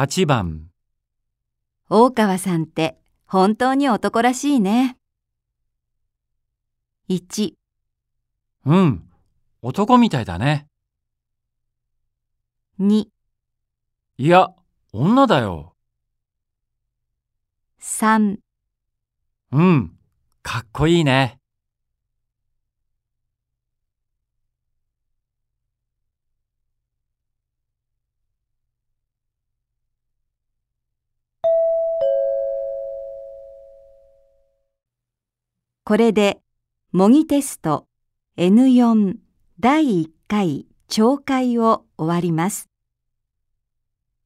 8番大川さんって本当に男らしいね。1、うん、男みたいだね。2、いや、女だよ。3うん、かっこいいね。これで模擬テスト N4 第1回懲戒を終わります。